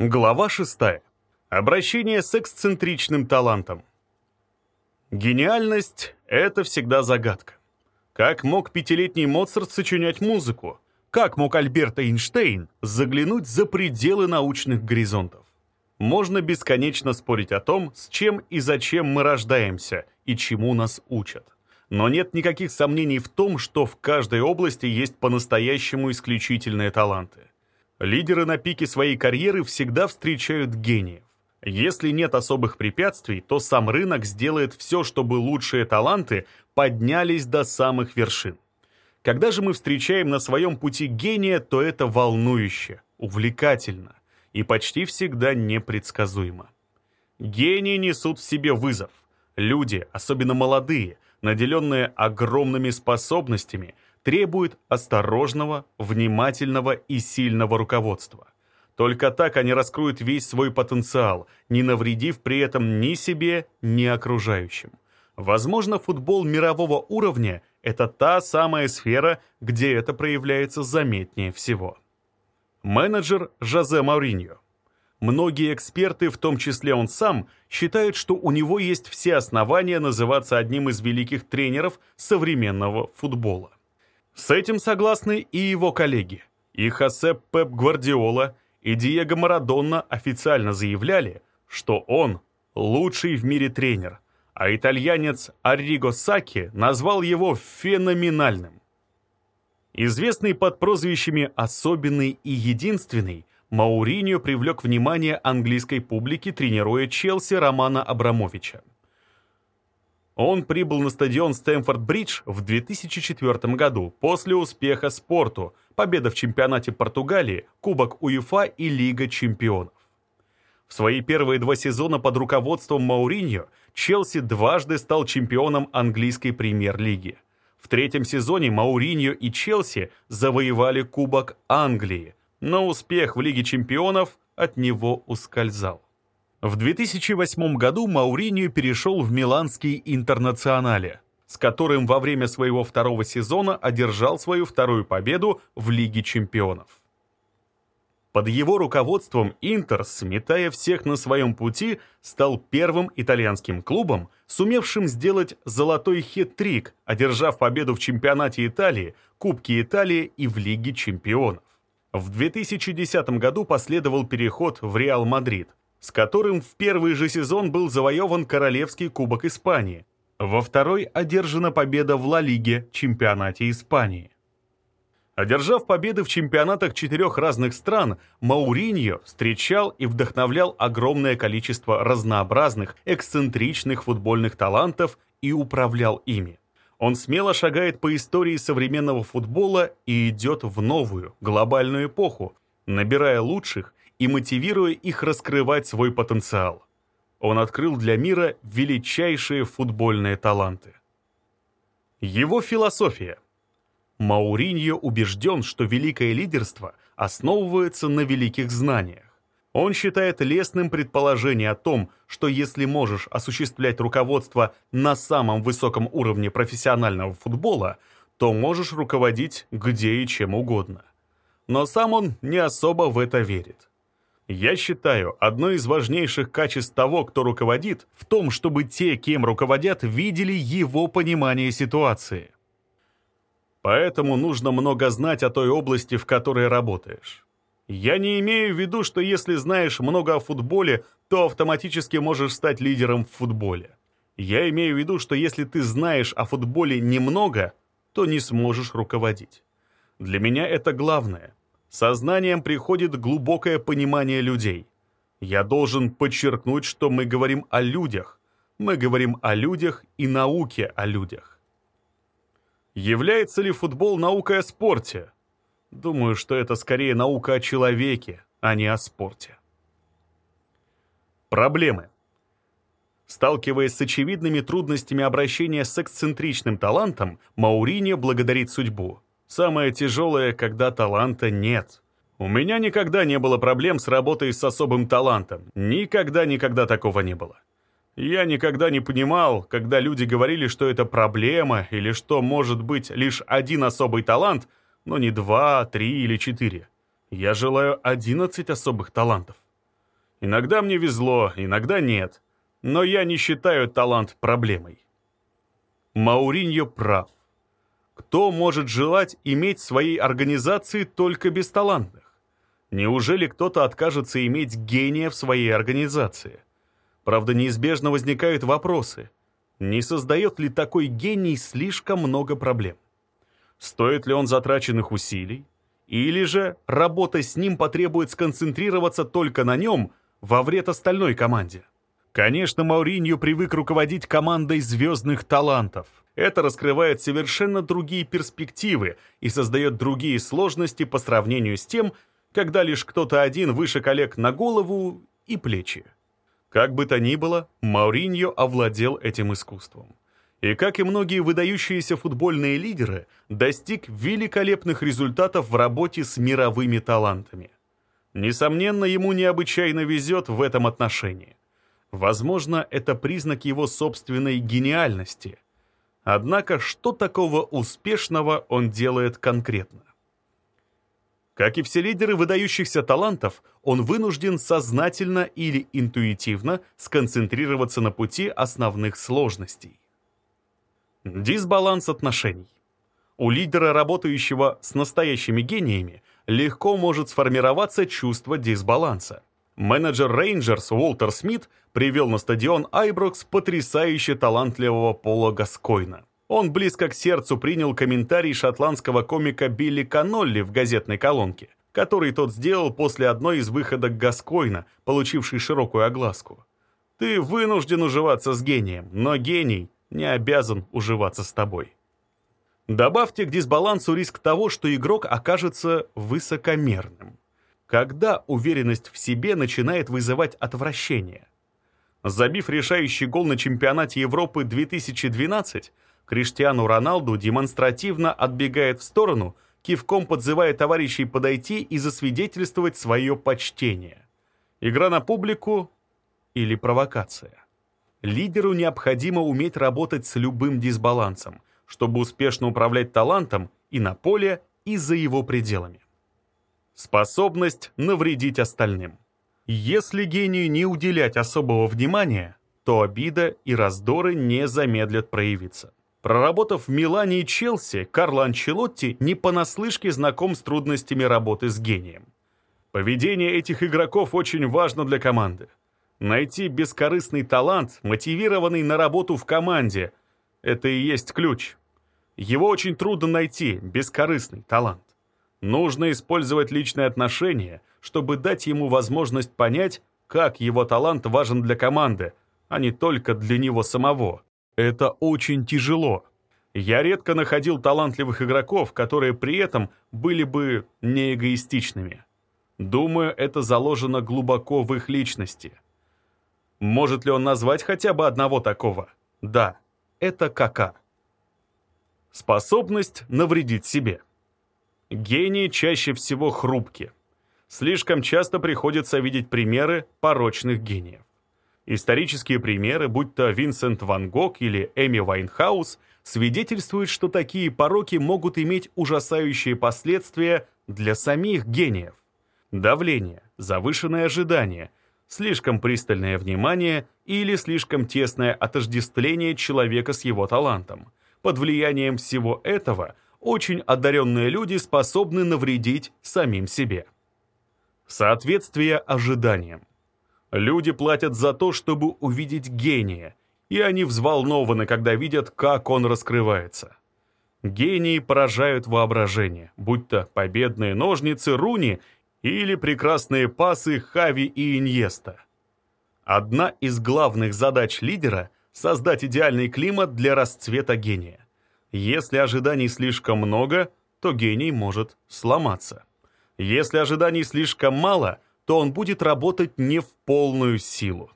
Глава 6. Обращение с эксцентричным талантом. Гениальность — это всегда загадка. Как мог пятилетний Моцарт сочинять музыку? Как мог Альберт Эйнштейн заглянуть за пределы научных горизонтов? Можно бесконечно спорить о том, с чем и зачем мы рождаемся и чему нас учат. Но нет никаких сомнений в том, что в каждой области есть по-настоящему исключительные таланты. Лидеры на пике своей карьеры всегда встречают гениев. Если нет особых препятствий, то сам рынок сделает все, чтобы лучшие таланты поднялись до самых вершин. Когда же мы встречаем на своем пути гения, то это волнующе, увлекательно и почти всегда непредсказуемо. Гении несут в себе вызов. Люди, особенно молодые, наделенные огромными способностями, требуют осторожного, внимательного и сильного руководства. Только так они раскроют весь свой потенциал, не навредив при этом ни себе, ни окружающим. Возможно, футбол мирового уровня – это та самая сфера, где это проявляется заметнее всего. Менеджер Жозе Мауриньо. Многие эксперты, в том числе он сам, считают, что у него есть все основания называться одним из великих тренеров современного футбола. С этим согласны и его коллеги. И Хосе Пеп Гвардиола, и Диего Марадонна официально заявляли, что он лучший в мире тренер, а итальянец Арриго Саки назвал его феноменальным. Известный под прозвищами «особенный» и «единственный», Мауриньо привлек внимание английской публики, тренируя Челси Романа Абрамовича. Он прибыл на стадион Стэнфорд-Бридж в 2004 году после успеха спорту, победа в чемпионате Португалии, Кубок УЕФА и Лига чемпионов. В свои первые два сезона под руководством Мауриньо Челси дважды стал чемпионом английской премьер-лиги. В третьем сезоне Мауриньо и Челси завоевали Кубок Англии, но успех в Лиге чемпионов от него ускользал. В 2008 году Мауриньо перешел в Миланский Интернационале, с которым во время своего второго сезона одержал свою вторую победу в Лиге чемпионов. Под его руководством Интер, сметая всех на своем пути, стал первым итальянским клубом, сумевшим сделать золотой хет-трик, одержав победу в чемпионате Италии, Кубке Италии и в Лиге чемпионов. В 2010 году последовал переход в Реал Мадрид, с которым в первый же сезон был завоеван Королевский Кубок Испании. Во второй одержана победа в Ла Лиге, чемпионате Испании. Одержав победы в чемпионатах четырех разных стран, Мауриньо встречал и вдохновлял огромное количество разнообразных, эксцентричных футбольных талантов и управлял ими. Он смело шагает по истории современного футбола и идет в новую, глобальную эпоху, набирая лучших и мотивируя их раскрывать свой потенциал. Он открыл для мира величайшие футбольные таланты. Его философия. Мауриньо убежден, что великое лидерство основывается на великих знаниях. Он считает лестным предположение о том, что если можешь осуществлять руководство на самом высоком уровне профессионального футбола, то можешь руководить где и чем угодно. Но сам он не особо в это верит. Я считаю, одно из важнейших качеств того, кто руководит, в том, чтобы те, кем руководят, видели его понимание ситуации. Поэтому нужно много знать о той области, в которой работаешь. Я не имею в виду, что если знаешь много о футболе, то автоматически можешь стать лидером в футболе. Я имею в виду, что если ты знаешь о футболе немного, то не сможешь руководить. Для меня это главное. Сознанием приходит глубокое понимание людей. Я должен подчеркнуть, что мы говорим о людях. Мы говорим о людях и науке о людях. Является ли футбол наукой о спорте? Думаю, что это скорее наука о человеке, а не о спорте. Проблемы. Сталкиваясь с очевидными трудностями обращения с эксцентричным талантом, Мауриньо благодарит судьбу. Самое тяжелое, когда таланта нет. У меня никогда не было проблем с работой с особым талантом. Никогда-никогда такого не было. Я никогда не понимал, когда люди говорили, что это проблема, или что может быть лишь один особый талант, но не два, три или четыре. Я желаю одиннадцать особых талантов. Иногда мне везло, иногда нет. Но я не считаю талант проблемой. Мауриньо прав. Кто может желать иметь в своей организации только бесталантных? Неужели кто-то откажется иметь гения в своей организации? Правда, неизбежно возникают вопросы. Не создает ли такой гений слишком много проблем? Стоит ли он затраченных усилий? Или же работа с ним потребует сконцентрироваться только на нем во вред остальной команде? Конечно, Мауриньо привык руководить командой звездных талантов. Это раскрывает совершенно другие перспективы и создает другие сложности по сравнению с тем, когда лишь кто-то один выше коллег на голову и плечи. Как бы то ни было, Мауриньо овладел этим искусством. И, как и многие выдающиеся футбольные лидеры, достиг великолепных результатов в работе с мировыми талантами. Несомненно, ему необычайно везет в этом отношении. Возможно, это признак его собственной гениальности. Однако, что такого успешного он делает конкретно? Как и все лидеры выдающихся талантов, он вынужден сознательно или интуитивно сконцентрироваться на пути основных сложностей. Дисбаланс отношений. У лидера, работающего с настоящими гениями, легко может сформироваться чувство дисбаланса. Менеджер Рейнджерс Уолтер Смит привел на стадион Айброкс потрясающе талантливого Пола Гаскойна. Он близко к сердцу принял комментарий шотландского комика Билли Канолли в газетной колонке, который тот сделал после одной из выходок Гаскойна, получившей широкую огласку. «Ты вынужден уживаться с гением, но гений не обязан уживаться с тобой». Добавьте к дисбалансу риск того, что игрок окажется высокомерным когда уверенность в себе начинает вызывать отвращение. Забив решающий гол на чемпионате Европы 2012, Криштиану Роналду демонстративно отбегает в сторону, кивком подзывая товарищей подойти и засвидетельствовать свое почтение. Игра на публику или провокация? Лидеру необходимо уметь работать с любым дисбалансом, чтобы успешно управлять талантом и на поле, и за его пределами. Способность навредить остальным. Если гению не уделять особого внимания, то обида и раздоры не замедлят проявиться. Проработав в Милане и Челси, Карло Анчелотти не понаслышке знаком с трудностями работы с гением. Поведение этих игроков очень важно для команды. Найти бескорыстный талант, мотивированный на работу в команде – это и есть ключ. Его очень трудно найти, бескорыстный талант. Нужно использовать личные отношения, чтобы дать ему возможность понять, как его талант важен для команды, а не только для него самого. Это очень тяжело. Я редко находил талантливых игроков, которые при этом были бы не эгоистичными. Думаю, это заложено глубоко в их личности. Может ли он назвать хотя бы одного такого? Да, это Кака. Способность навредить себе. Гении чаще всего хрупки. Слишком часто приходится видеть примеры порочных гениев. Исторические примеры, будь то Винсент Ван Гог или Эми Вайнхаус, свидетельствуют, что такие пороки могут иметь ужасающие последствия для самих гениев. Давление, завышенное ожидание, слишком пристальное внимание или слишком тесное отождествление человека с его талантом. Под влиянием всего этого – очень одаренные люди способны навредить самим себе. Соответствие ожиданиям. Люди платят за то, чтобы увидеть гения, и они взволнованы, когда видят, как он раскрывается. Гении поражают воображение, будь то победные ножницы Руни или прекрасные пасы Хави и Иньеста. Одна из главных задач лидера — создать идеальный климат для расцвета гения. Если ожиданий слишком много, то гений может сломаться. Если ожиданий слишком мало, то он будет работать не в полную силу.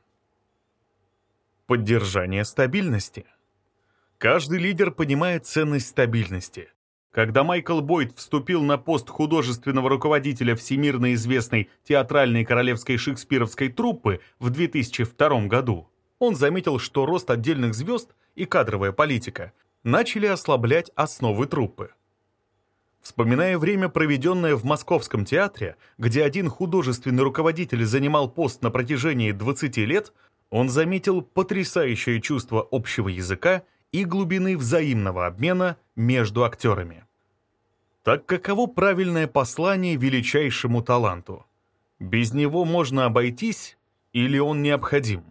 Поддержание стабильности. Каждый лидер понимает ценность стабильности. Когда Майкл Бойд вступил на пост художественного руководителя всемирно известной театральной королевской шекспировской труппы в 2002 году, он заметил, что рост отдельных звезд и кадровая политика начали ослаблять основы труппы. Вспоминая время, проведенное в Московском театре, где один художественный руководитель занимал пост на протяжении 20 лет, он заметил потрясающее чувство общего языка и глубины взаимного обмена между актерами. Так каково правильное послание величайшему таланту? Без него можно обойтись или он необходим?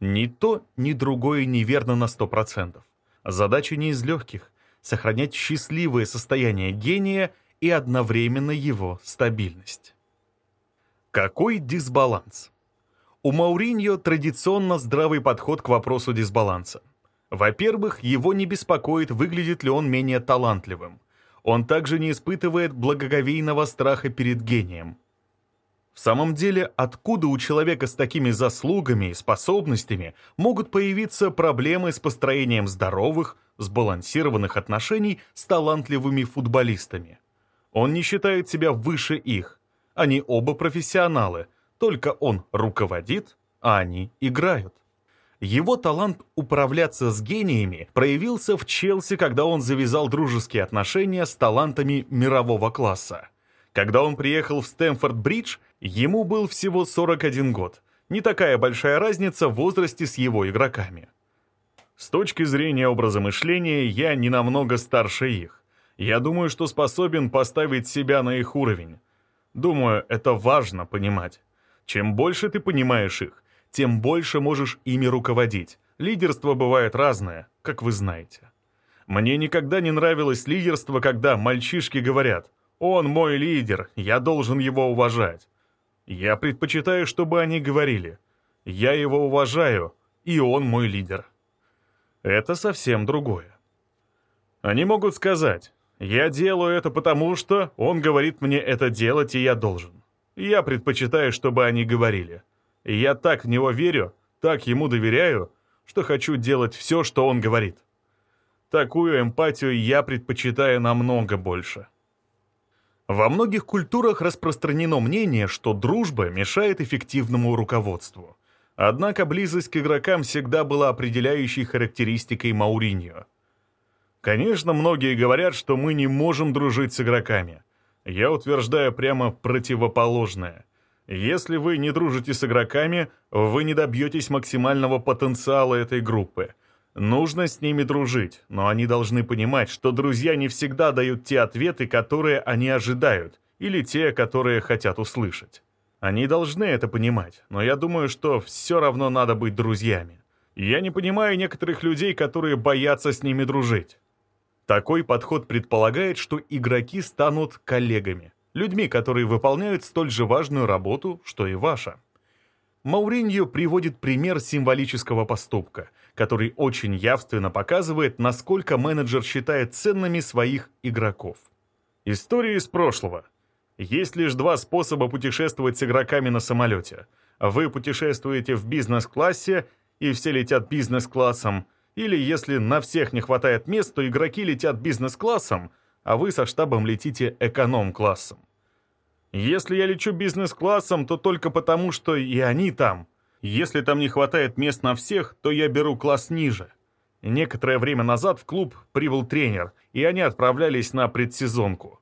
Ни то, ни другое неверно на 100%. Задача не из легких — сохранять счастливое состояние гения и одновременно его стабильность. Какой дисбаланс? У Мауриньо традиционно здравый подход к вопросу дисбаланса. Во-первых, его не беспокоит, выглядит ли он менее талантливым. Он также не испытывает благоговейного страха перед гением. В самом деле, откуда у человека с такими заслугами и способностями могут появиться проблемы с построением здоровых, сбалансированных отношений с талантливыми футболистами? Он не считает себя выше их. Они оба профессионалы, только он руководит, а они играют. Его талант управляться с гениями проявился в Челси, когда он завязал дружеские отношения с талантами мирового класса. Когда он приехал в Стэнфорд-Бридж, ему был всего 41 год. Не такая большая разница в возрасте с его игроками. С точки зрения образа мышления, я не намного старше их. Я думаю, что способен поставить себя на их уровень. Думаю, это важно понимать. Чем больше ты понимаешь их, тем больше можешь ими руководить. Лидерство бывает разное, как вы знаете. Мне никогда не нравилось лидерство, когда мальчишки говорят он мой лидер, я должен его уважать. Я предпочитаю, чтобы они говорили. Я его уважаю, и он мой лидер. Это совсем другое. Они могут сказать, я делаю это потому, что он говорит мне это делать, и я должен. Я предпочитаю, чтобы они говорили. Я так в него верю, так ему доверяю, что хочу делать все, что он говорит. Такую эмпатию я предпочитаю намного больше. Во многих культурах распространено мнение, что дружба мешает эффективному руководству. Однако близость к игрокам всегда была определяющей характеристикой Мауриньо. Конечно, многие говорят, что мы не можем дружить с игроками. Я утверждаю прямо противоположное. Если вы не дружите с игроками, вы не добьетесь максимального потенциала этой группы – Нужно с ними дружить, но они должны понимать, что друзья не всегда дают те ответы, которые они ожидают, или те, которые хотят услышать. Они должны это понимать, но я думаю, что все равно надо быть друзьями. Я не понимаю некоторых людей, которые боятся с ними дружить. Такой подход предполагает, что игроки станут коллегами, людьми, которые выполняют столь же важную работу, что и ваша. Мауриньо приводит пример символического поступка, который очень явственно показывает, насколько менеджер считает ценными своих игроков. История из прошлого. Есть лишь два способа путешествовать с игроками на самолете. Вы путешествуете в бизнес-классе, и все летят бизнес-классом, или если на всех не хватает мест, то игроки летят бизнес-классом, а вы со штабом летите эконом-классом. Если я лечу бизнес-классом, то только потому, что и они там. Если там не хватает мест на всех, то я беру класс ниже. Некоторое время назад в клуб прибыл тренер, и они отправлялись на предсезонку.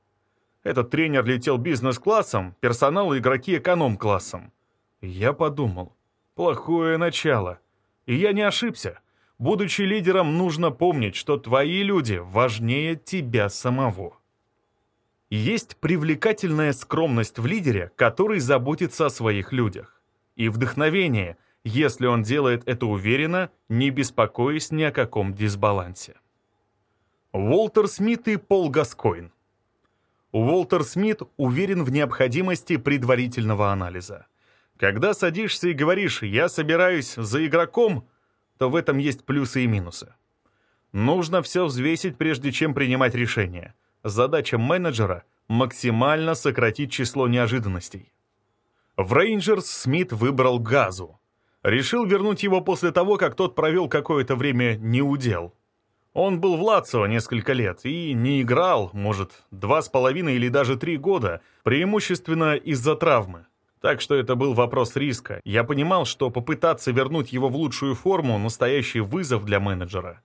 Этот тренер летел бизнес-классом, персонал и игроки эконом-классом. Я подумал, плохое начало. И я не ошибся. Будучи лидером, нужно помнить, что твои люди важнее тебя самого. Есть привлекательная скромность в лидере, который заботится о своих людях. И вдохновение, если он делает это уверенно, не беспокоясь ни о каком дисбалансе. Уолтер Смит и Пол Гаскойн Уолтер Смит уверен в необходимости предварительного анализа. Когда садишься и говоришь «я собираюсь за игроком», то в этом есть плюсы и минусы. Нужно все взвесить, прежде чем принимать решение – Задача менеджера — максимально сократить число неожиданностей. В Рейнджерс Смит выбрал Газу. Решил вернуть его после того, как тот провел какое-то время неудел. Он был в Лацио несколько лет и не играл, может, два с половиной или даже три года, преимущественно из-за травмы. Так что это был вопрос риска. Я понимал, что попытаться вернуть его в лучшую форму – настоящий вызов для менеджера.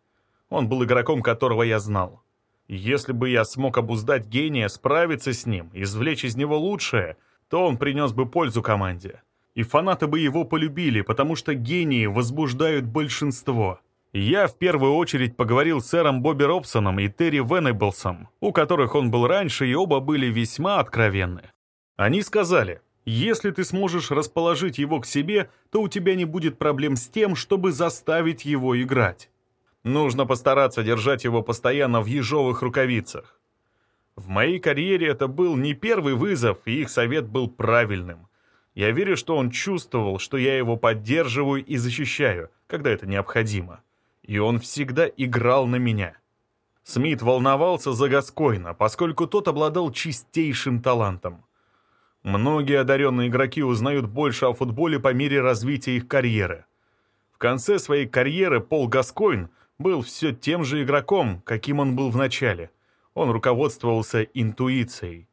Он был игроком, которого я знал. Если бы я смог обуздать гения, справиться с ним, извлечь из него лучшее, то он принес бы пользу команде. И фанаты бы его полюбили, потому что гении возбуждают большинство. Я в первую очередь поговорил с сэром Бобби Робсоном и Терри Венеблсом, у которых он был раньше, и оба были весьма откровенны. Они сказали, если ты сможешь расположить его к себе, то у тебя не будет проблем с тем, чтобы заставить его играть. Нужно постараться держать его постоянно в ежовых рукавицах. В моей карьере это был не первый вызов, и их совет был правильным. Я верю, что он чувствовал, что я его поддерживаю и защищаю, когда это необходимо. И он всегда играл на меня. Смит волновался за Гаскойна, поскольку тот обладал чистейшим талантом. Многие одаренные игроки узнают больше о футболе по мере развития их карьеры. В конце своей карьеры Пол Гаскойн был все тем же игроком, каким он был в начале. Он руководствовался интуицией.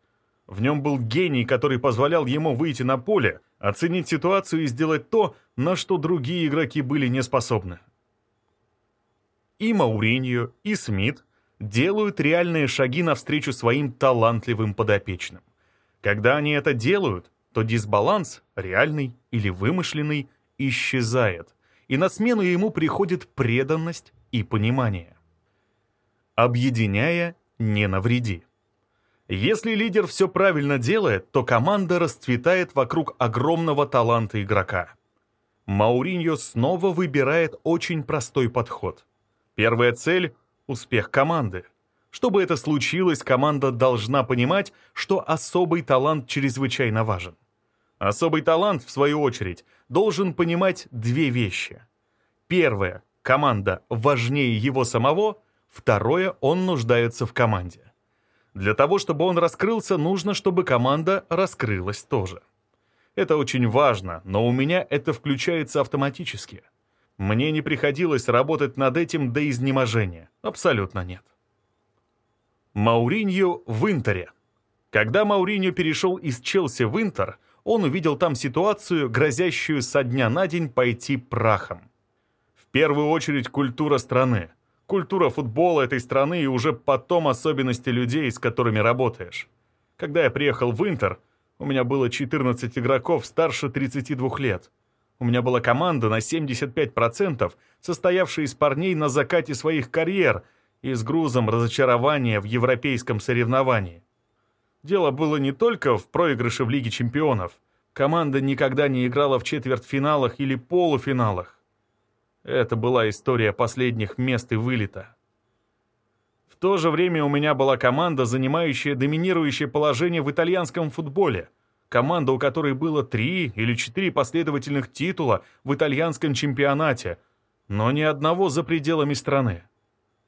В нем был гений, который позволял ему выйти на поле, оценить ситуацию и сделать то, на что другие игроки были не способны. И Мауриньо, и Смит делают реальные шаги навстречу своим талантливым подопечным. Когда они это делают, то дисбаланс, реальный или вымышленный, исчезает, и на смену ему приходит преданность и понимание. Объединяя, не навреди. Если лидер все правильно делает, то команда расцветает вокруг огромного таланта игрока. Мауриньо снова выбирает очень простой подход. Первая цель — успех команды. Чтобы это случилось, команда должна понимать, что особый талант чрезвычайно важен. Особый талант, в свою очередь, должен понимать две вещи. Первое — команда важнее его самого, второе — он нуждается в команде. Для того, чтобы он раскрылся, нужно, чтобы команда раскрылась тоже. Это очень важно, но у меня это включается автоматически. Мне не приходилось работать над этим до изнеможения. Абсолютно нет. Мауриньо в Интере. Когда Мауриньо перешел из Челси в Интер, он увидел там ситуацию, грозящую со дня на день пойти прахом. Первую очередь культура страны – культура футбола этой страны и уже потом особенности людей, с которыми работаешь. Когда я приехал в Интер, у меня было 14 игроков старше 32 лет. У меня была команда на 75%, состоявшая из парней на закате своих карьер и с грузом разочарования в европейском соревновании. Дело было не только в проигрыше в Лиге чемпионов. Команда никогда не играла в четвертьфиналах или полуфиналах. Это была история последних мест и вылета. В то же время у меня была команда, занимающая доминирующее положение в итальянском футболе. Команда, у которой было три или четыре последовательных титула в итальянском чемпионате, но ни одного за пределами страны.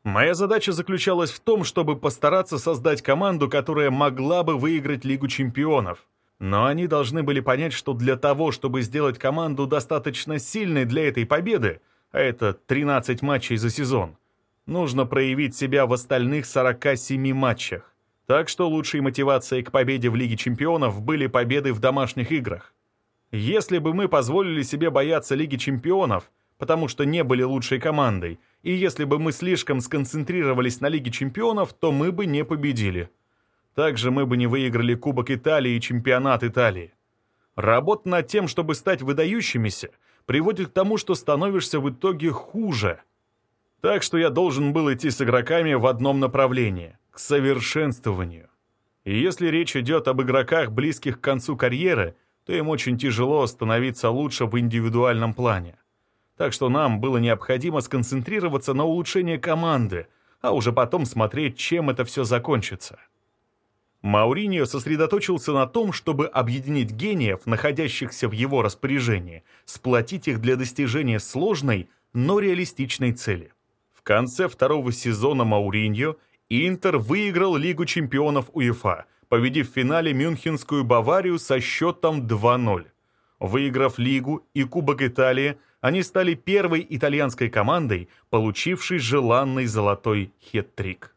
Моя задача заключалась в том, чтобы постараться создать команду, которая могла бы выиграть Лигу чемпионов. Но они должны были понять, что для того, чтобы сделать команду достаточно сильной для этой победы, а это 13 матчей за сезон, нужно проявить себя в остальных 47 матчах. Так что лучшей мотивацией к победе в Лиге чемпионов были победы в домашних играх. Если бы мы позволили себе бояться Лиги чемпионов, потому что не были лучшей командой, и если бы мы слишком сконцентрировались на Лиге чемпионов, то мы бы не победили. Также мы бы не выиграли Кубок Италии и Чемпионат Италии. Работа над тем, чтобы стать выдающимися, приводит к тому, что становишься в итоге хуже. Так что я должен был идти с игроками в одном направлении – к совершенствованию. И если речь идет об игроках, близких к концу карьеры, то им очень тяжело становиться лучше в индивидуальном плане. Так что нам было необходимо сконцентрироваться на улучшении команды, а уже потом смотреть, чем это все закончится. Мауриньо сосредоточился на том, чтобы объединить гениев, находящихся в его распоряжении, сплотить их для достижения сложной, но реалистичной цели. В конце второго сезона Мауриньо Интер выиграл Лигу чемпионов УЕФА, победив в финале Мюнхенскую Баварию со счетом 2-0. Выиграв Лигу и Кубок Италии, они стали первой итальянской командой, получившей желанный золотой хет-трик.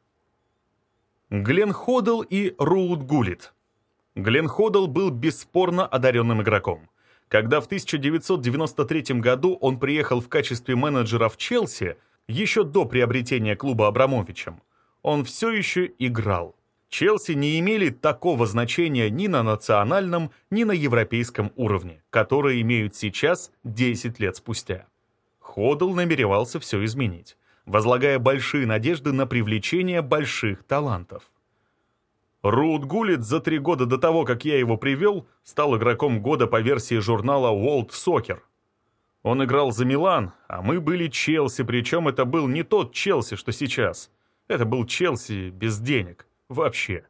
Глен Ходл и Роуд Гулит. Глен Ходл был бесспорно одаренным игроком. Когда в 1993 году он приехал в качестве менеджера в Челси, еще до приобретения клуба Абрамовичем, он все еще играл. Челси не имели такого значения ни на национальном, ни на европейском уровне, которые имеют сейчас 10 лет спустя. Ходл намеревался все изменить, возлагая большие надежды на привлечение больших талантов. Рут Гулит за три года до того, как я его привел, стал игроком года по версии журнала World Soccer. Он играл за Милан, а мы были Челси, причем это был не тот Челси, что сейчас. Это был Челси без денег. Вообще.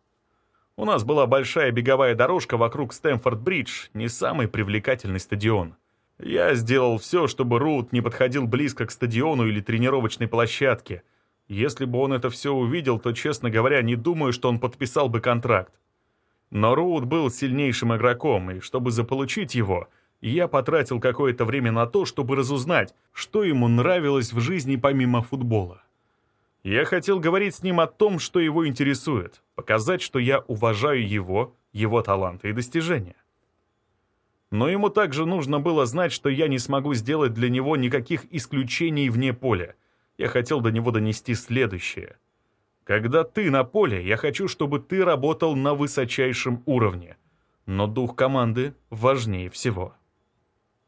У нас была большая беговая дорожка вокруг Стэнфорд-Бридж, не самый привлекательный стадион. Я сделал все, чтобы Рут не подходил близко к стадиону или тренировочной площадке. Если бы он это все увидел, то, честно говоря, не думаю, что он подписал бы контракт. Но Рут был сильнейшим игроком, и чтобы заполучить его, я потратил какое-то время на то, чтобы разузнать, что ему нравилось в жизни помимо футбола. Я хотел говорить с ним о том, что его интересует, показать, что я уважаю его, его таланты и достижения. Но ему также нужно было знать, что я не смогу сделать для него никаких исключений вне поля. Я хотел до него донести следующее. Когда ты на поле, я хочу, чтобы ты работал на высочайшем уровне. Но дух команды важнее всего.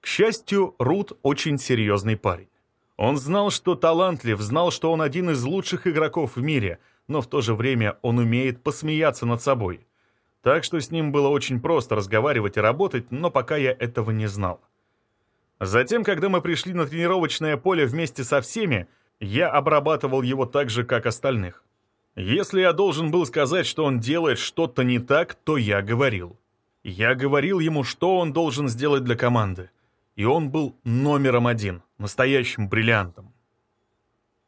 К счастью, Рут очень серьезный парень. Он знал, что талантлив, знал, что он один из лучших игроков в мире, но в то же время он умеет посмеяться над собой. Так что с ним было очень просто разговаривать и работать, но пока я этого не знал. Затем, когда мы пришли на тренировочное поле вместе со всеми, я обрабатывал его так же, как остальных. Если я должен был сказать, что он делает что-то не так, то я говорил. Я говорил ему, что он должен сделать для команды и он был номером один, настоящим бриллиантом.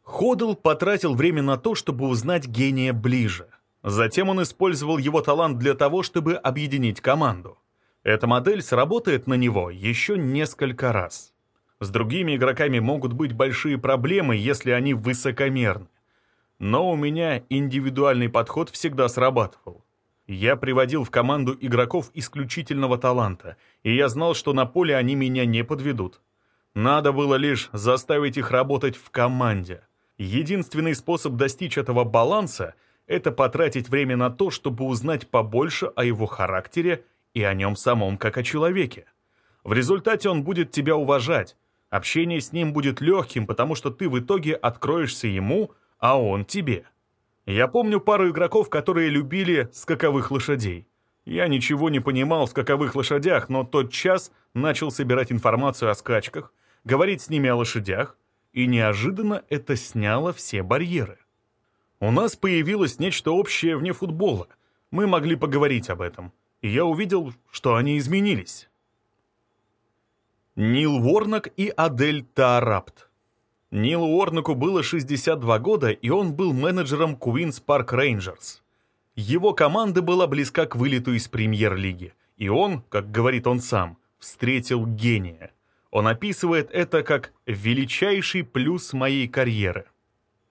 Ходл потратил время на то, чтобы узнать гения ближе. Затем он использовал его талант для того, чтобы объединить команду. Эта модель сработает на него еще несколько раз. С другими игроками могут быть большие проблемы, если они высокомерны. Но у меня индивидуальный подход всегда срабатывал. Я приводил в команду игроков исключительного таланта, и я знал, что на поле они меня не подведут. Надо было лишь заставить их работать в команде. Единственный способ достичь этого баланса — это потратить время на то, чтобы узнать побольше о его характере и о нем самом как о человеке. В результате он будет тебя уважать. Общение с ним будет легким, потому что ты в итоге откроешься ему, а он тебе. Я помню пару игроков, которые любили скаковых лошадей. Я ничего не понимал в скаковых лошадях, но тот час начал собирать информацию о скачках, говорить с ними о лошадях, и неожиданно это сняло все барьеры. У нас появилось нечто общее вне футбола. Мы могли поговорить об этом, и я увидел, что они изменились. Нил Ворнок и Адель Таарапт Нилу Уорнаку было 62 года, и он был менеджером Queen's Park Rangers. Его команда была близка к вылету из премьер-лиги, и он, как говорит он сам, встретил гения. Он описывает это как «величайший плюс моей карьеры».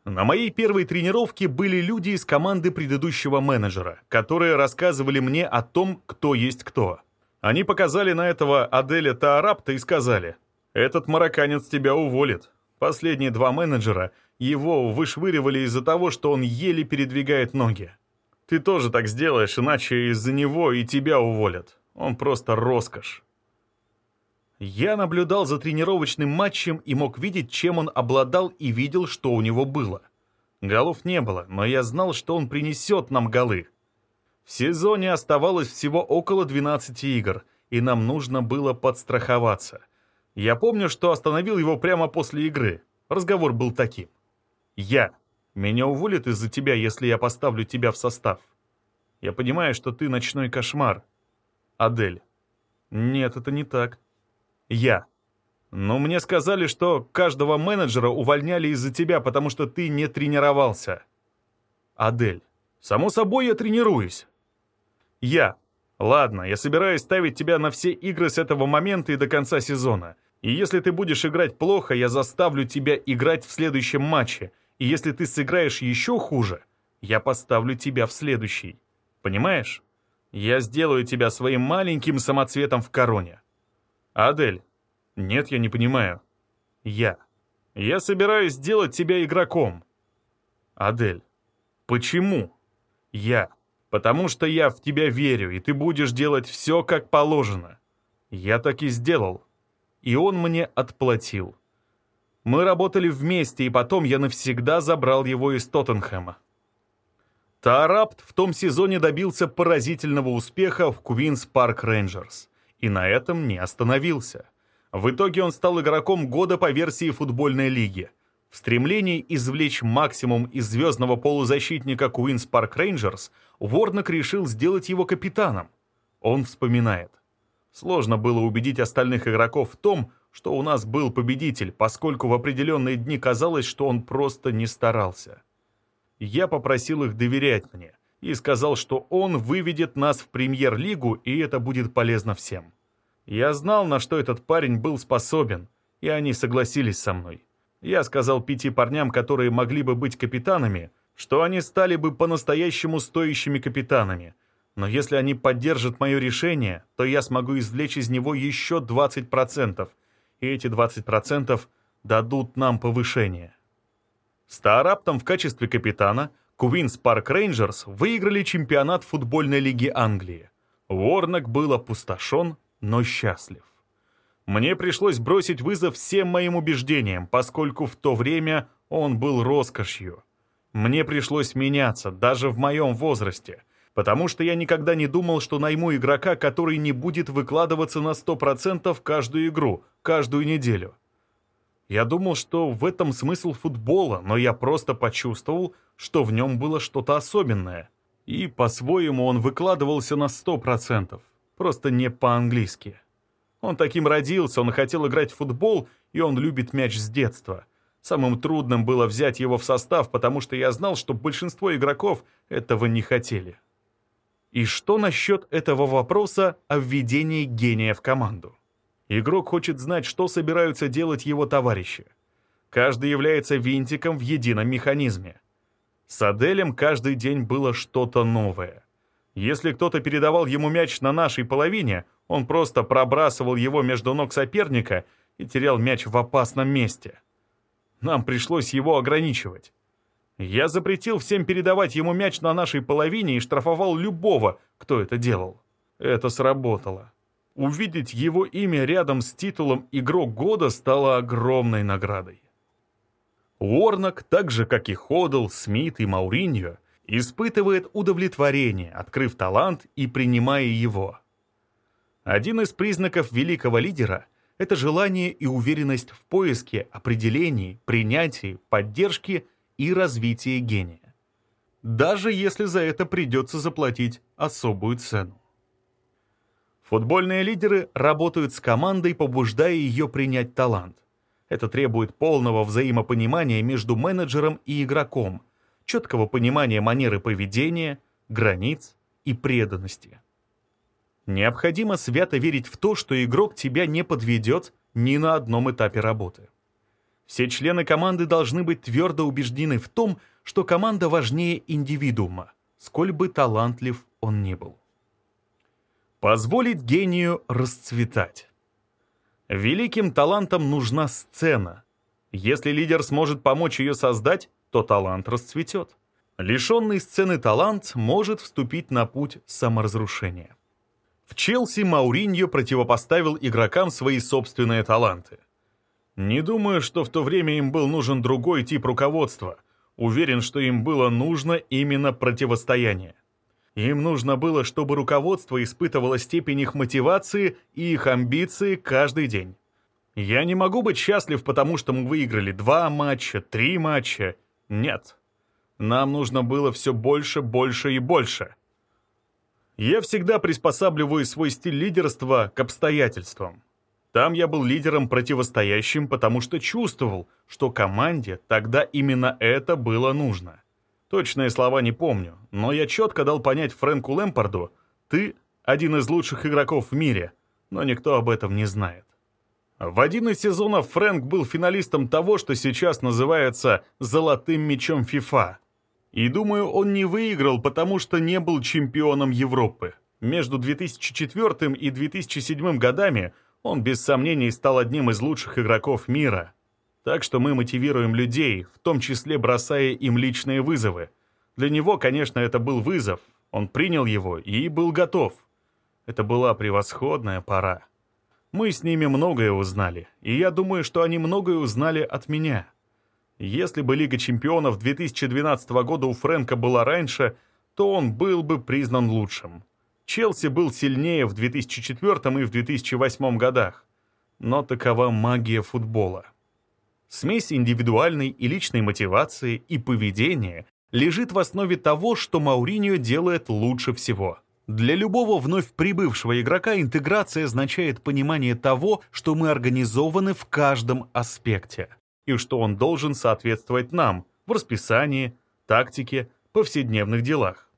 На моей первой тренировке были люди из команды предыдущего менеджера, которые рассказывали мне о том, кто есть кто. Они показали на этого Аделя Таарапта и сказали, «Этот марокканец тебя уволит. Последние два менеджера его вышвыривали из-за того, что он еле передвигает ноги. Ты тоже так сделаешь, иначе из-за него и тебя уволят. Он просто роскошь. Я наблюдал за тренировочным матчем и мог видеть, чем он обладал и видел, что у него было. Голов не было, но я знал, что он принесет нам голы. В сезоне оставалось всего около 12 игр, и нам нужно было подстраховаться — я помню, что остановил его прямо после игры. Разговор был таким. «Я. Меня уволят из-за тебя, если я поставлю тебя в состав. Я понимаю, что ты ночной кошмар. Адель. Нет, это не так. Я. Но мне сказали, что каждого менеджера увольняли из-за тебя, потому что ты не тренировался. Адель. Само собой, я тренируюсь. Я. Ладно, я собираюсь ставить тебя на все игры с этого момента и до конца сезона. И если ты будешь играть плохо, я заставлю тебя играть в следующем матче. И если ты сыграешь еще хуже, я поставлю тебя в следующий. Понимаешь? Я сделаю тебя своим маленьким самоцветом в короне. Адель. Нет, я не понимаю. Я. Я собираюсь сделать тебя игроком. Адель. Почему? Я. Потому что я в тебя верю, и ты будешь делать все, как положено. Я так и сделал. И он мне отплатил. Мы работали вместе, и потом я навсегда забрал его из Тоттенхэма. Таарабт в том сезоне добился поразительного успеха в Куинс Парк Рейнджерс. И на этом не остановился. В итоге он стал игроком года по версии футбольной лиги – в стремлении извлечь максимум из звездного полузащитника Queen's Park Rangers, Ворнок решил сделать его капитаном. Он вспоминает. Сложно было убедить остальных игроков в том, что у нас был победитель, поскольку в определенные дни казалось, что он просто не старался. Я попросил их доверять мне и сказал, что он выведет нас в премьер-лигу, и это будет полезно всем. Я знал, на что этот парень был способен, и они согласились со мной. Я сказал пяти парням, которые могли бы быть капитанами, что они стали бы по-настоящему стоящими капитанами. Но если они поддержат мое решение, то я смогу извлечь из него еще 20%, и эти 20% дадут нам повышение. С Таарабтом в качестве капитана Куинс Парк Рейнджерс выиграли чемпионат футбольной лиги Англии. Уорнок был опустошен, но счастлив. Мне пришлось бросить вызов всем моим убеждениям, поскольку в то время он был роскошью. Мне пришлось меняться, даже в моем возрасте, потому что я никогда не думал, что найму игрока, который не будет выкладываться на 100% каждую игру, каждую неделю. Я думал, что в этом смысл футбола, но я просто почувствовал, что в нем было что-то особенное. И по-своему он выкладывался на 100%, просто не по-английски. Он таким родился, он хотел играть в футбол, и он любит мяч с детства. Самым трудным было взять его в состав, потому что я знал, что большинство игроков этого не хотели. И что насчет этого вопроса о введении гения в команду? Игрок хочет знать, что собираются делать его товарищи. Каждый является винтиком в едином механизме. С Аделем каждый день было что-то новое. Если кто-то передавал ему мяч на нашей половине, он просто пробрасывал его между ног соперника и терял мяч в опасном месте. Нам пришлось его ограничивать. Я запретил всем передавать ему мяч на нашей половине и штрафовал любого, кто это делал. Это сработало. Увидеть его имя рядом с титулом «Игрок года» стало огромной наградой. Уорнок, так же как и Ходл, Смит и Мауриньо, испытывает удовлетворение, открыв талант и принимая его. Один из признаков великого лидера – это желание и уверенность в поиске, определении, принятии, поддержке и развитии гения. Даже если за это придется заплатить особую цену. Футбольные лидеры работают с командой, побуждая ее принять талант. Это требует полного взаимопонимания между менеджером и игроком, четкого понимания манеры поведения, границ и преданности. Необходимо свято верить в то, что игрок тебя не подведет ни на одном этапе работы. Все члены команды должны быть твердо убеждены в том, что команда важнее индивидуума, сколь бы талантлив он ни был. Позволить гению расцветать. Великим талантам нужна сцена. Если лидер сможет помочь ее создать, то талант расцветет. Лишенный сцены талант может вступить на путь саморазрушения. В Челси Мауриньо противопоставил игрокам свои собственные таланты. Не думаю, что в то время им был нужен другой тип руководства. Уверен, что им было нужно именно противостояние. Им нужно было, чтобы руководство испытывало степень их мотивации и их амбиции каждый день. Я не могу быть счастлив, потому что мы выиграли два матча, три матча. Нет. Нам нужно было все больше, больше и больше. Я всегда приспосабливаю свой стиль лидерства к обстоятельствам. Там я был лидером противостоящим, потому что чувствовал, что команде тогда именно это было нужно. Точные слова не помню, но я четко дал понять Фрэнку Лэмпорду, ты один из лучших игроков в мире, но никто об этом не знает. В один из сезонов Фрэнк был финалистом того, что сейчас называется «золотым мячом FIFA», и думаю, он не выиграл, потому что не был чемпионом Европы. Между 2004 и 2007 годами он без сомнений стал одним из лучших игроков мира. Так что мы мотивируем людей, в том числе бросая им личные вызовы. Для него, конечно, это был вызов. Он принял его и был готов. Это была превосходная пора. Мы с ними многое узнали, и я думаю, что они многое узнали от меня. Если бы Лига чемпионов 2012 года у Фрэнка была раньше, то он был бы признан лучшим. Челси был сильнее в 2004 и в 2008 годах. Но такова магия футбола. Смесь индивидуальной и личной мотивации и поведения лежит в основе того, что Мауриньо делает лучше всего. Для любого вновь прибывшего игрока интеграция означает понимание того, что мы организованы в каждом аспекте, и что он должен соответствовать нам в расписании, тактике, повседневных делах.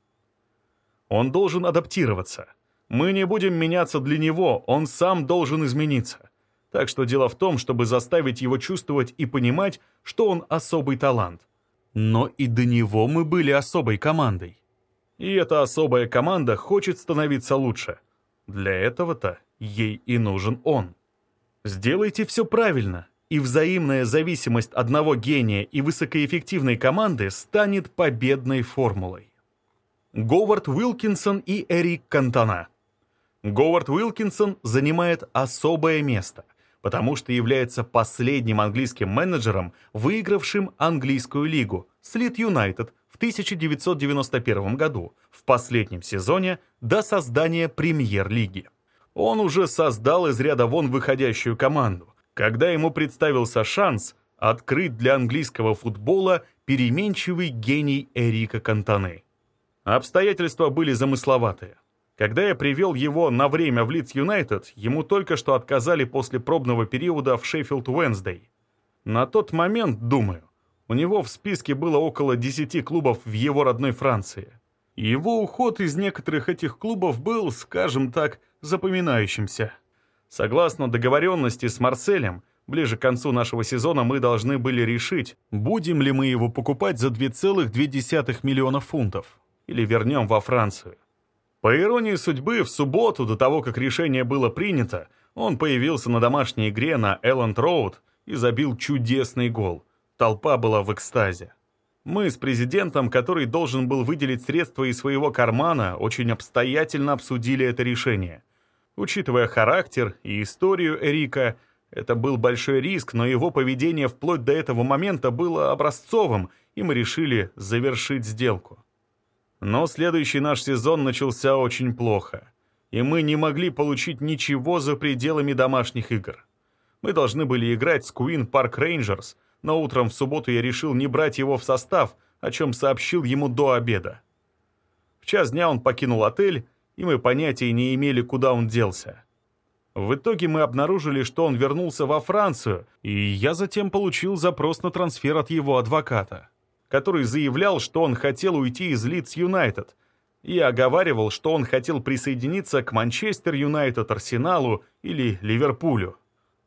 Он должен адаптироваться. Мы не будем меняться для него, он сам должен измениться. Так что дело в том, чтобы заставить его чувствовать и понимать, что он особый талант. Но и до него мы были особой командой. И эта особая команда хочет становиться лучше. Для этого-то ей и нужен он. Сделайте все правильно, и взаимная зависимость одного гения и высокоэффективной команды станет победной формулой. Говард Уилкинсон и Эрик Кантона. Говард Уилкинсон занимает особое место, потому что является последним английским менеджером, выигравшим английскую лигу с Лид Юнайтед в 1991 году, в последнем сезоне до создания премьер-лиги. Он уже создал из ряда вон выходящую команду, когда ему представился шанс открыть для английского футбола переменчивый гений Эрика Кантаны. Обстоятельства были замысловатые. Когда я привел его на время в Лидс Юнайтед, ему только что отказали после пробного периода в Шеффилд Уэнсдей. На тот момент, думаю, у него в списке было около 10 клубов в его родной Франции. Его уход из некоторых этих клубов был, скажем так, запоминающимся. Согласно договоренности с Марселем, ближе к концу нашего сезона мы должны были решить, будем ли мы его покупать за 2,2 миллиона фунтов или вернем во Францию. По иронии судьбы, в субботу, до того, как решение было принято, он появился на домашней игре на Элленд Роуд и забил чудесный гол. Толпа была в экстазе. Мы с президентом, который должен был выделить средства из своего кармана, очень обстоятельно обсудили это решение. Учитывая характер и историю Эрика, это был большой риск, но его поведение вплоть до этого момента было образцовым, и мы решили завершить сделку. Но следующий наш сезон начался очень плохо, и мы не могли получить ничего за пределами домашних игр. Мы должны были играть с Queen Park Rangers, но утром в субботу я решил не брать его в состав, о чем сообщил ему до обеда. В час дня он покинул отель, и мы понятия не имели, куда он делся. В итоге мы обнаружили, что он вернулся во Францию, и я затем получил запрос на трансфер от его адвоката который заявлял, что он хотел уйти из Лидс Юнайтед, и оговаривал, что он хотел присоединиться к Манчестер Юнайтед, Арсеналу или Ливерпулю.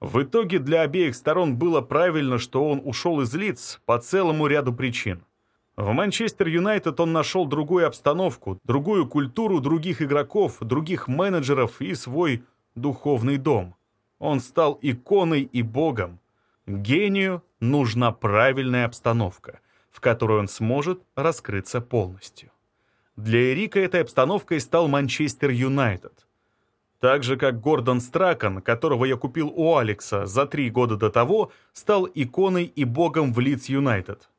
В итоге для обеих сторон было правильно, что он ушел из Лидс по целому ряду причин. В Манчестер Юнайтед он нашел другую обстановку, другую культуру других игроков, других менеджеров и свой духовный дом. Он стал иконой и богом. Гению нужна правильная обстановка – в которой он сможет раскрыться полностью. Для Эрика этой обстановкой стал Манчестер Юнайтед. Так же, как Гордон Стракан, которого я купил у Алекса за три года до того, стал иконой и богом в Лидс Юнайтед.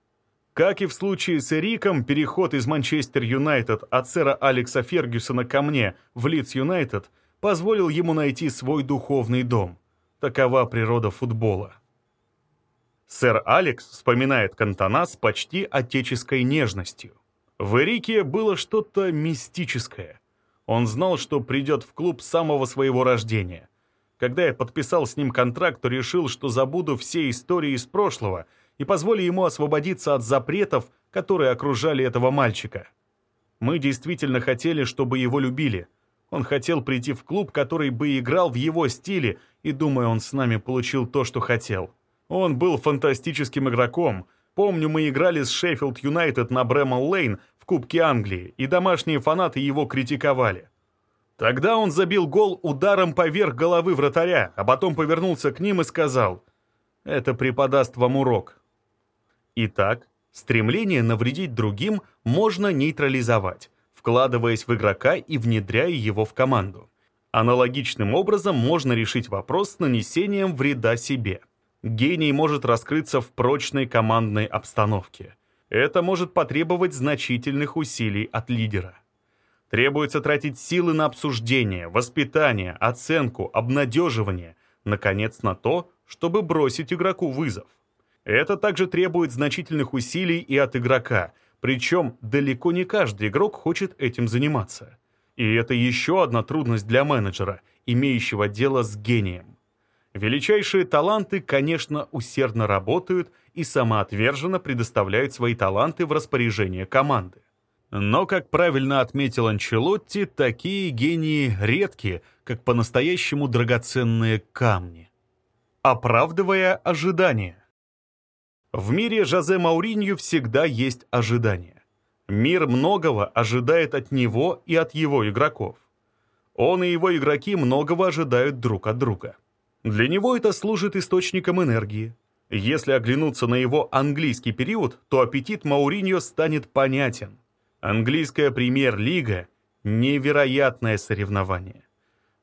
Как и в случае с Эриком, переход из Манчестер Юнайтед от сэра Алекса Фергюсона ко мне в Лидс Юнайтед позволил ему найти свой духовный дом. Такова природа футбола. Сэр Алекс вспоминает Кантона с почти отеческой нежностью. В Эрике было что-то мистическое. Он знал, что придет в клуб самого своего рождения. Когда я подписал с ним контракт, то решил, что забуду все истории из прошлого и позволю ему освободиться от запретов, которые окружали этого мальчика. Мы действительно хотели, чтобы его любили. Он хотел прийти в клуб, который бы играл в его стиле, и, думаю, он с нами получил то, что хотел. Он был фантастическим игроком. Помню, мы играли с Шеффилд Юнайтед на Брэмон Лейн в Кубке Англии, и домашние фанаты его критиковали. Тогда он забил гол ударом поверх головы вратаря, а потом повернулся к ним и сказал, «Это преподаст вам урок». Итак, Стремление навредить другим можно нейтрализовать, вкладываясь в игрока и внедряя его в команду. Аналогичным образом можно решить вопрос с нанесением вреда себе. Гений может раскрыться в прочной командной обстановке. Это может потребовать значительных усилий от лидера. Требуется тратить силы на обсуждение, воспитание, оценку, обнадеживание, наконец, на то, чтобы бросить игроку вызов. Это также требует значительных усилий и от игрока, причем далеко не каждый игрок хочет этим заниматься. И это еще одна трудность для менеджера, имеющего дело с гением. Величайшие таланты, конечно, усердно работают и самоотверженно предоставляют свои таланты в распоряжение команды. Но, как правильно отметил Анчелотти, такие гении редки, как по-настоящему драгоценные камни. Оправдывая ожидания. В мире Жозе Мауринью всегда есть ожидания. Мир многого ожидает от него и от его игроков. Он и его игроки многого ожидают друг от друга. Для него это служит источником энергии. Если оглянуться на его английский период, то аппетит Мауриньо станет понятен. Английская премьер-лига – невероятное соревнование.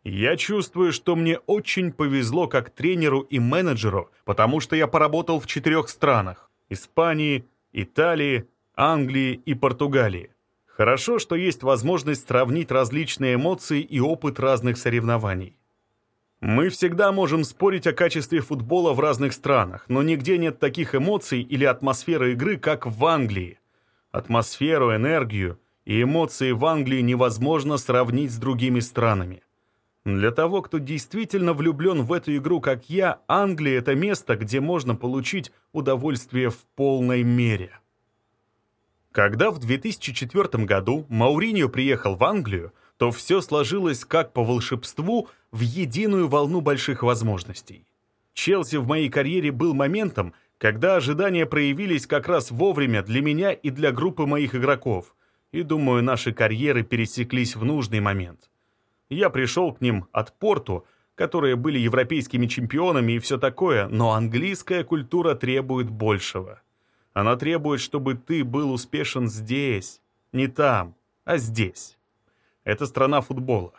Я чувствую, что мне очень повезло как тренеру и менеджеру, потому что я поработал в четырех странах – Испании, Италии, Англии и Португалии. Хорошо, что есть возможность сравнить различные эмоции и опыт разных соревнований. Мы всегда можем спорить о качестве футбола в разных странах, но нигде нет таких эмоций или атмосферы игры, как в Англии – Атмосферу, энергию и эмоции в Англии невозможно сравнить с другими странами. Для того, кто действительно влюблен в эту игру, как я, Англия — это место, где можно получить удовольствие в полной мере. Когда в 2004 году Мауриньо приехал в Англию, то все сложилось как по волшебству в единую волну больших возможностей. Челси в моей карьере был моментом, когда ожидания проявились как раз вовремя для меня и для группы моих игроков, и, думаю, наши карьеры пересеклись в нужный момент. Я пришел к ним от Порту, которые были европейскими чемпионами и все такое, но английская культура требует большего. Она требует, чтобы ты был успешен здесь, не там, а здесь. Это страна футбола.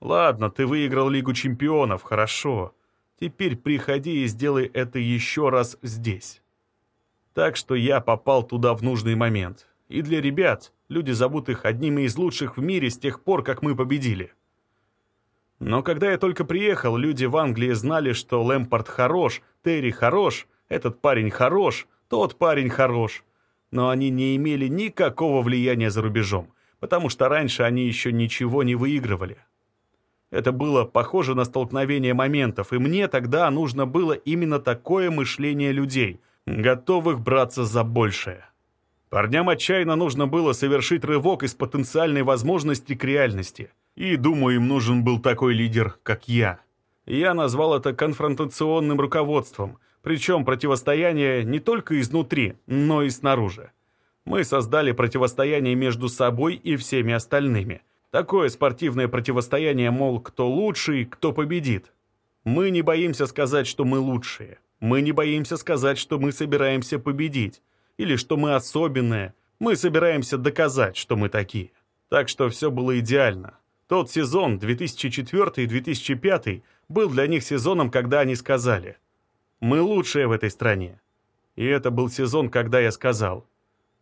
Ладно, ты выиграл Лигу чемпионов, хорошо. Теперь приходи и сделай это еще раз здесь. Так что я попал туда в нужный момент. И для ребят люди зовут их одними из лучших в мире с тех пор, как мы победили. Но когда я только приехал, люди в Англии знали, что Лэмпорт хорош, Терри хорош, этот парень хорош, тот парень хорош. Но они не имели никакого влияния за рубежом, потому что раньше они еще ничего не выигрывали. Это было похоже на столкновение моментов, и мне тогда нужно было именно такое мышление людей, готовых браться за большее. Парням отчаянно нужно было совершить рывок из потенциальной возможности к реальности. И, думаю, им нужен был такой лидер, как я. Я назвал это конфронтационным руководством, причем противостояние не только изнутри, но и снаружи. Мы создали противостояние между собой и всеми остальными – Такое спортивное противостояние, мол, кто лучший, кто победит. Мы не боимся сказать, что мы лучшие. Мы не боимся сказать, что мы собираемся победить. Или что мы особенные. Мы собираемся доказать, что мы такие. Так что все было идеально. Тот сезон, 2004-2005, был для них сезоном, когда они сказали «Мы лучшие в этой стране». И это был сезон, когда я сказал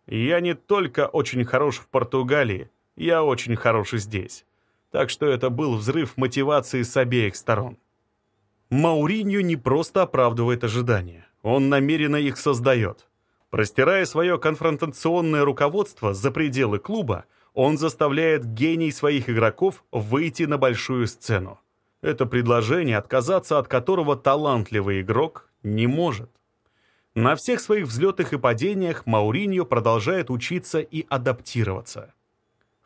«Я не только очень хорош в Португалии, я очень хороший здесь. Так что это был взрыв мотивации с обеих сторон. Мауринью не просто оправдывает ожидания, он намеренно их создает. Простирая свое конфронтационное руководство за пределы клуба, он заставляет гений своих игроков выйти на большую сцену. Это предложение, отказаться от которого талантливый игрок не может. На всех своих взлетах и падениях Мауриньо продолжает учиться и адаптироваться.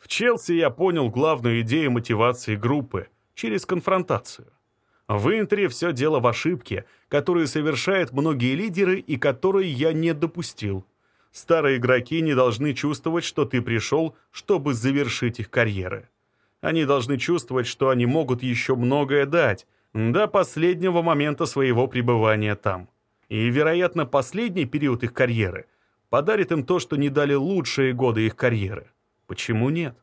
Челси я понял главную идею мотивации группы через конфронтацию. В Интере все дело в ошибке, которую совершают многие лидеры и которые я не допустил. Старые игроки не должны чувствовать, что ты пришел, чтобы завершить их карьеры. Они должны чувствовать, что они могут еще многое дать, до последнего момента своего пребывания там. И, вероятно, последний период их карьеры подарит им то, что не дали лучшие годы их карьеры. Почему нет?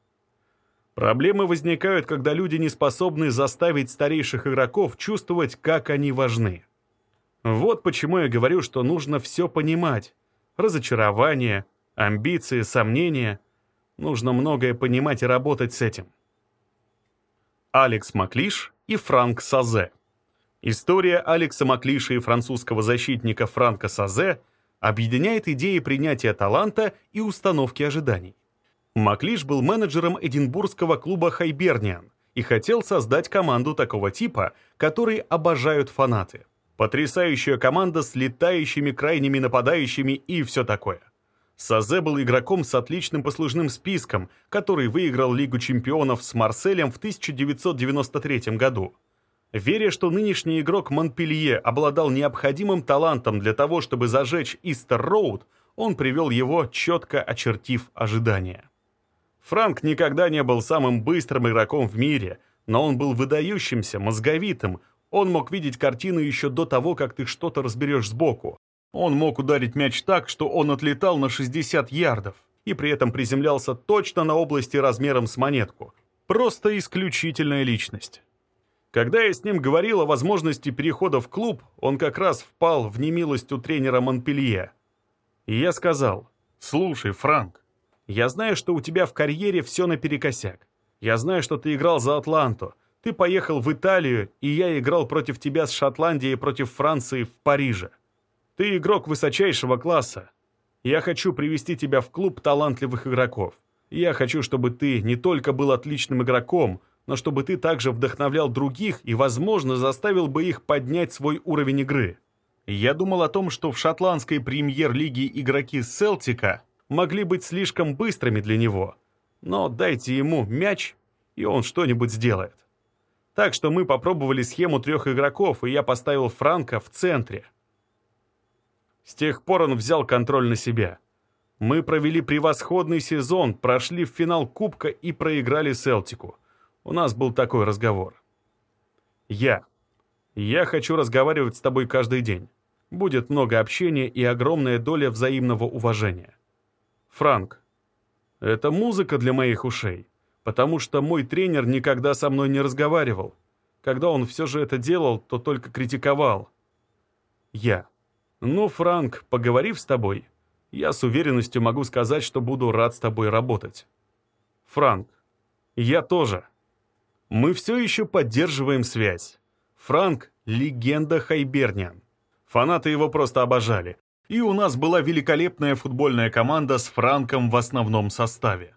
Проблемы возникают, когда люди не способны заставить старейших игроков чувствовать, как они важны. Вот почему я говорю, что нужно все понимать. Разочарование, амбиции, сомнения. Нужно многое понимать и работать с этим. Алекс Маклиш и Франк Сазе. История Алекса Маклиша и французского защитника Франка Сазе объединяет идеи принятия таланта и установки ожиданий. Маклиш был менеджером эдинбургского клуба «Хайберниан» и хотел создать команду такого типа, который обожают фанаты. Потрясающая команда с летающими крайними нападающими и все такое. Сазе был игроком с отличным послужным списком, который выиграл Лигу чемпионов с Марселем в 1993 году. Веря, что нынешний игрок Монпелье обладал необходимым талантом для того, чтобы зажечь Истер-Роуд, он привел его, четко очертив ожидания. Франк никогда не был самым быстрым игроком в мире, но он был выдающимся, мозговитым. Он мог видеть картину еще до того, как ты что-то разберешь сбоку. Он мог ударить мяч так, что он отлетал на 60 ярдов и при этом приземлялся точно на области размером с монетку. Просто исключительная личность. Когда я с ним говорил о возможности перехода в клуб, он как раз впал в немилость у тренера Монпелье. И я сказал, «Слушай, Франк, я знаю, что у тебя в карьере все наперекосяк. Я знаю, что ты играл за Атланту. Ты поехал в Италию, и я играл против тебя с Шотландией против Франции в Париже. Ты игрок высочайшего класса. Я хочу привести тебя в клуб талантливых игроков. Я хочу, чтобы ты не только был отличным игроком, но чтобы ты также вдохновлял других и, возможно, заставил бы их поднять свой уровень игры. Я думал о том, что в шотландской премьер-лиге игроки Селтика могли быть слишком быстрыми для него. Но дайте ему мяч, и он что-нибудь сделает. Так что мы попробовали схему трех игроков, и я поставил Франка в центре. С тех пор он взял контроль на себя. Мы провели превосходный сезон, прошли в финал Кубка и проиграли Селтику. У нас был такой разговор. Я. Я хочу разговаривать с тобой каждый день. Будет много общения и огромная доля взаимного уважения. Франк. Это музыка для моих ушей, потому что мой тренер никогда со мной не разговаривал. Когда он все же это делал, то только критиковал. Я. Ну, Франк, поговорив с тобой, я с уверенностью могу сказать, что буду рад с тобой работать. Франк. Я тоже. Мы все еще поддерживаем связь. Франк — легенда Хайберниан. Фанаты его просто обожали. И у нас была великолепная футбольная команда с Франком в основном составе.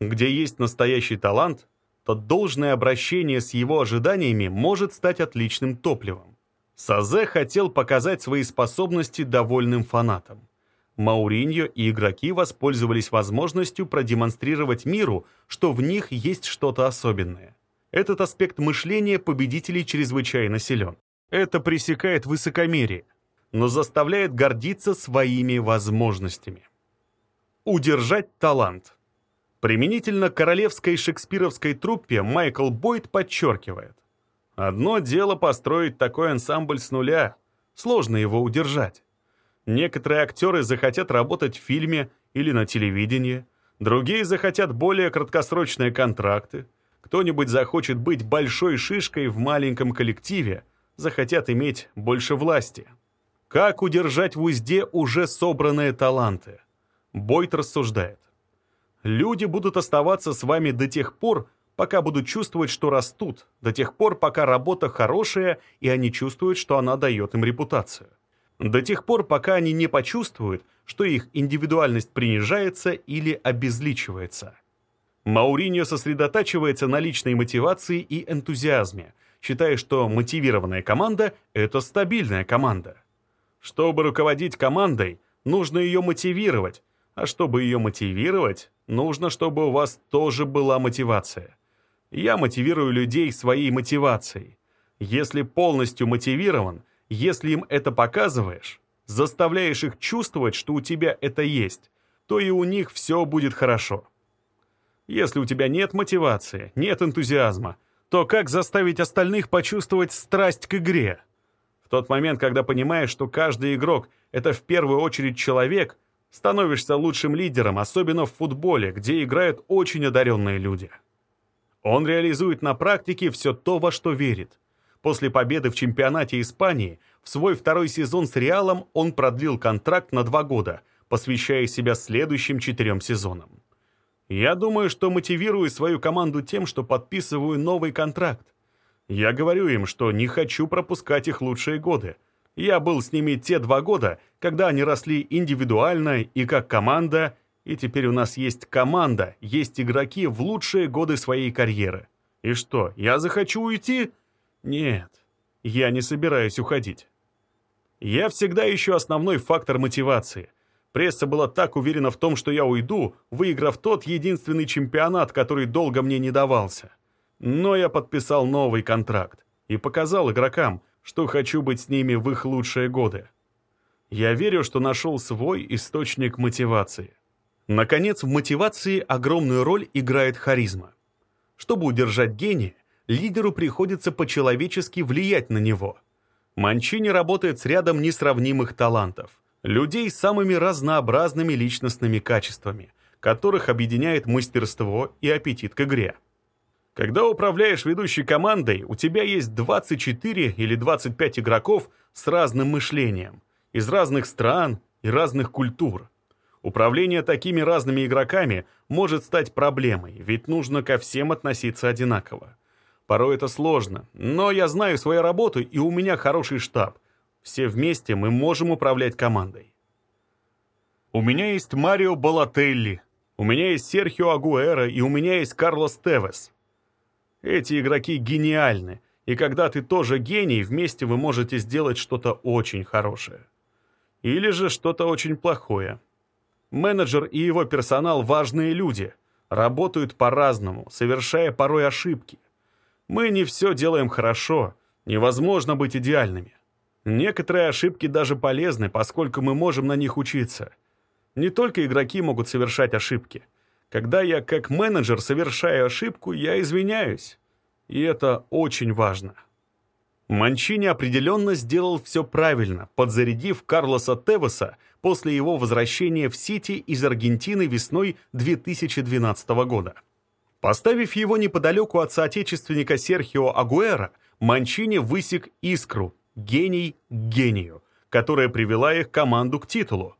Где есть настоящий талант, то должное обращение с его ожиданиями может стать отличным топливом. Сазе хотел показать свои способности довольным фанатам. Мауриньо и игроки воспользовались возможностью продемонстрировать миру, что в них есть что-то особенное. Этот аспект мышления победителей чрезвычайно силен. Это пресекает высокомерие, но заставляет гордиться своими возможностями. Удержать талант. Применительно королевской шекспировской труппе Майкл Бойд подчеркивает. Одно дело построить такой ансамбль с нуля, сложно его удержать. Некоторые актеры захотят работать в фильме или на телевидении, другие захотят более краткосрочные контракты, кто-нибудь захочет быть большой шишкой в маленьком коллективе, захотят иметь больше власти. Как удержать в узде уже собранные таланты? Бойт рассуждает. Люди будут оставаться с вами до тех пор, пока будут чувствовать, что растут, до тех пор, пока работа хорошая, и они чувствуют, что она дает им репутацию. До тех пор, пока они не почувствуют, что их индивидуальность принижается или обезличивается. Мауриньо сосредотачивается на личной мотивации и энтузиазме, считая, что мотивированная команда – это стабильная команда. Чтобы руководить командой, нужно ее мотивировать, а чтобы ее мотивировать, нужно, чтобы у вас тоже была мотивация. Я мотивирую людей своей мотивацией. Если полностью мотивирован, если им это показываешь, заставляешь их чувствовать, что у тебя это есть, то и у них все будет хорошо. Если у тебя нет мотивации, нет энтузиазма, то как заставить остальных почувствовать страсть к игре? Тот момент, когда понимаешь, что каждый игрок — это в первую очередь человек, Становишься лучшим лидером, особенно в футболе, где играют очень одаренные люди. Он реализует на практике все то, во что верит. После победы в чемпионате Испании в свой второй сезон с Реалом он продлил контракт на два года, посвящая себя следующим четырем сезонам. Я думаю, что мотивирую свою команду тем, что подписываю новый контракт. Я говорю им, что не хочу пропускать их лучшие годы. Я был с ними те два года, когда они росли индивидуально и как команда, и теперь у нас есть команда, есть игроки в лучшие годы своей карьеры. И что, я захочу уйти? Нет, я не собираюсь уходить. Я всегда ищу основной фактор мотивации. Пресса была так уверена в том, что я уйду, выиграв тот единственный чемпионат, который долго мне не давался. Но я подписал новый контракт и показал игрокам, что хочу быть с ними в их лучшие годы. Я верю, что нашел свой источник мотивации. Наконец, в мотивации огромную роль играет харизма. Чтобы удержать гения, лидеру приходится по-человечески влиять на него. Манчини работает с рядом несравнимых талантов, людей с самыми разнообразными личностными качествами, которых объединяет мастерство и аппетит к игре. Когда управляешь ведущей командой, у тебя есть 24 или 25 игроков с разным мышлением, из разных стран и разных культур. Управление такими разными игроками может стать проблемой, ведь нужно ко всем относиться одинаково. Порой это сложно, но я знаю свою работу, и у меня хороший штаб. Все вместе мы можем управлять командой. У меня есть Марио Балателли, у меня есть Серхио Агуэра и у меня есть Карлос Тевес. Эти игроки гениальны, и когда ты тоже гений, вместе вы можете сделать что-то очень хорошее. Или же что-то очень плохое. Менеджер и его персонал важные люди, работают по-разному, совершая порой ошибки. Мы не все делаем хорошо, невозможно быть идеальными. Некоторые ошибки даже полезны, поскольку мы можем на них учиться. Не только игроки могут совершать ошибки. Когда я как менеджер совершаю ошибку, я извиняюсь. И это очень важно. Манчини определенно сделал все правильно, подзарядив Карлоса Тевеса после его возвращения в Сити из Аргентины весной 2012 года. Поставив его неподалеку от соотечественника Серхио Агуэра, Манчини высек искру, гений к гению, которая привела их команду к титулу.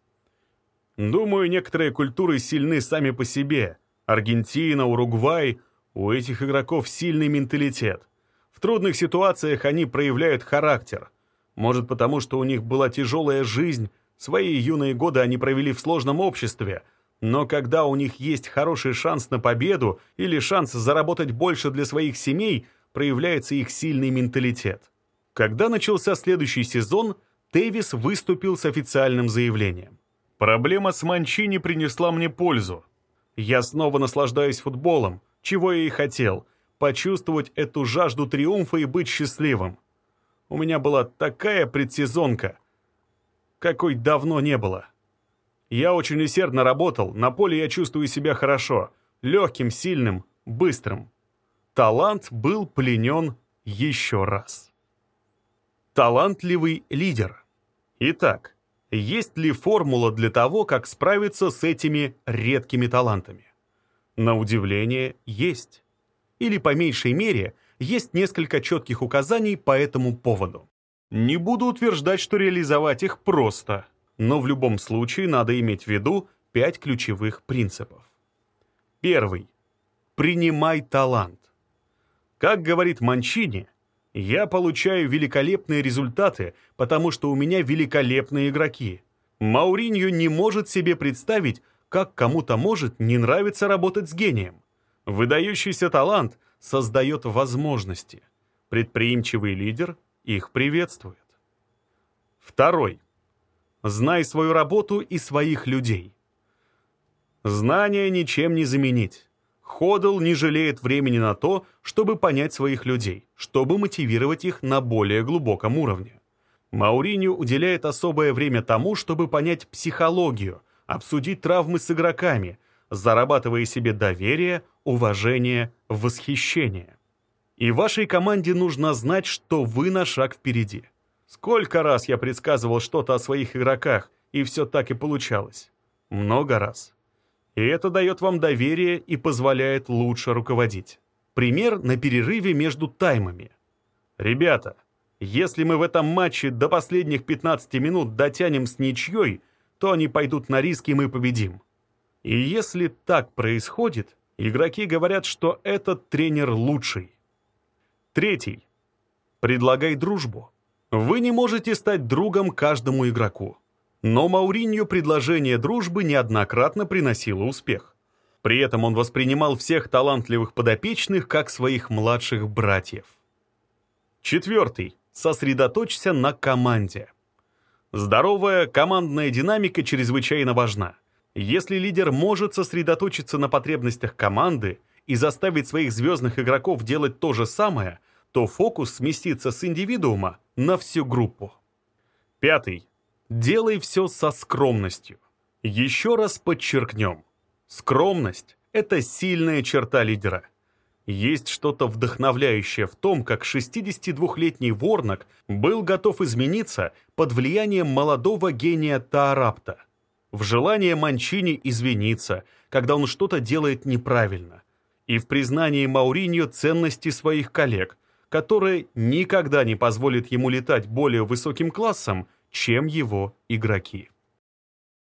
Думаю, некоторые культуры сильны сами по себе. Аргентина, Уругвай, у этих игроков сильный менталитет. В трудных ситуациях они проявляют характер. Может потому, что у них была тяжелая жизнь, свои юные годы они провели в сложном обществе – но когда у них есть хороший шанс на победу или шанс заработать больше для своих семей, проявляется их сильный менталитет. Когда начался следующий сезон, Тевис выступил с официальным заявлением. «Проблема с Манчини принесла мне пользу. Я снова наслаждаюсь футболом, чего я и хотел, почувствовать эту жажду триумфа и быть счастливым. У меня была такая предсезонка, какой давно не было». Я очень усердно работал, на поле я чувствую себя хорошо, легким, сильным, быстрым. Талант был пленен еще раз. Талантливый лидер. Итак, есть ли формула для того, как справиться с этими редкими талантами? На удивление, есть. Или, по меньшей мере, есть несколько четких указаний по этому поводу. Не буду утверждать, что реализовать их просто – но в любом случае надо иметь в виду пять ключевых принципов. Первый. Принимай талант. Как говорит Манчини, я получаю великолепные результаты, потому что у меня великолепные игроки. Мауриньо не может себе представить, как кому-то может не нравиться работать с гением. Выдающийся талант создает возможности. Предприимчивый лидер их приветствует. Второй. Знай свою работу и своих людей. Знания ничем не заменить. Ходл не жалеет времени на то, чтобы понять своих людей, чтобы мотивировать их на более глубоком уровне. Мауриню уделяет особое время тому, чтобы понять психологию, обсудить травмы с игроками, зарабатывая себе доверие, уважение, восхищение. И вашей команде нужно знать, что вы на шаг впереди – Сколько раз я предсказывал что-то о своих игроках, и все так и получалось. Много раз. И это дает вам доверие и позволяет лучше руководить. Пример на перерыве между таймами. Ребята, если мы в этом матче до последних 15 минут дотянем с ничьей, то они пойдут на риск, и мы победим. И если так происходит, игроки говорят, что этот тренер лучший. Третий. Предлагай дружбу. Вы не можете стать другом каждому игроку. Но Мауриньо предложение дружбы неоднократно приносило успех. При этом он воспринимал всех талантливых подопечных как своих младших братьев. Четвертый. Сосредоточься на команде. Здоровая командная динамика чрезвычайно важна. Если лидер может сосредоточиться на потребностях команды и заставить своих звездных игроков делать то же самое, то фокус сместится с индивидуума на всю группу. Пятый. Делай все со скромностью. Еще раз подчеркнем. Скромность – это сильная черта лидера. Есть что-то вдохновляющее в том, как 62-летний Ворнок был готов измениться под влиянием молодого гения Таарапта. В желании Манчини извиниться, когда он что-то делает неправильно. И в признании Мауриньо ценности своих коллег, которые никогда не позволят ему летать более высоким классом – чем его игроки.